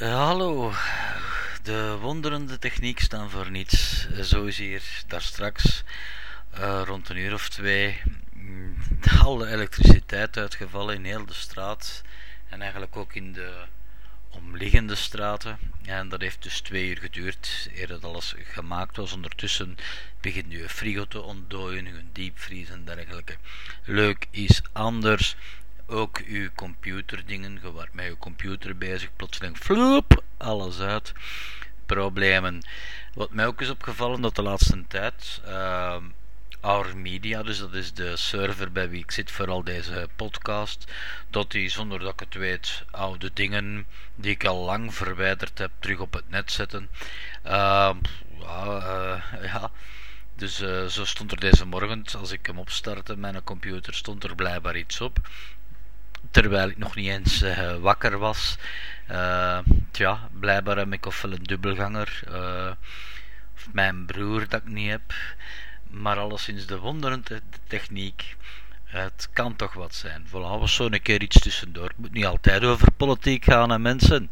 Uh, hallo, de wonderende techniek staan voor niets. Zo is hier daar straks uh, rond een uur of twee mm, alle elektriciteit uitgevallen in heel de straat en eigenlijk ook in de omliggende straten. En dat heeft dus twee uur geduurd eer dat alles gemaakt was. Ondertussen begint nu een frigo te ontdooien, een diepvries en dergelijke. Leuk is anders ook uw computerdingen, je wordt met uw computer bezig, plotseling floep, alles uit. Problemen. Wat mij ook is opgevallen dat de laatste tijd uh, Our Media, dus dat is de server bij wie ik zit voor al deze podcast, dat die zonder dat ik het weet oude dingen die ik al lang verwijderd heb terug op het net zetten. Ja, uh, ja. Dus zo stond er deze morgen, als ik hem opstartte, mijn computer, stond er blijkbaar iets op terwijl ik nog niet eens uh, wakker was. Uh, tja, blijkbaar heb ik ofwel een dubbelganger, uh, of mijn broer dat ik niet heb. Maar alleszins de wonderende techniek. Het kan toch wat zijn. Voilà, was zo een keer iets tussendoor. Het moet niet altijd over politiek gaan, hè, mensen.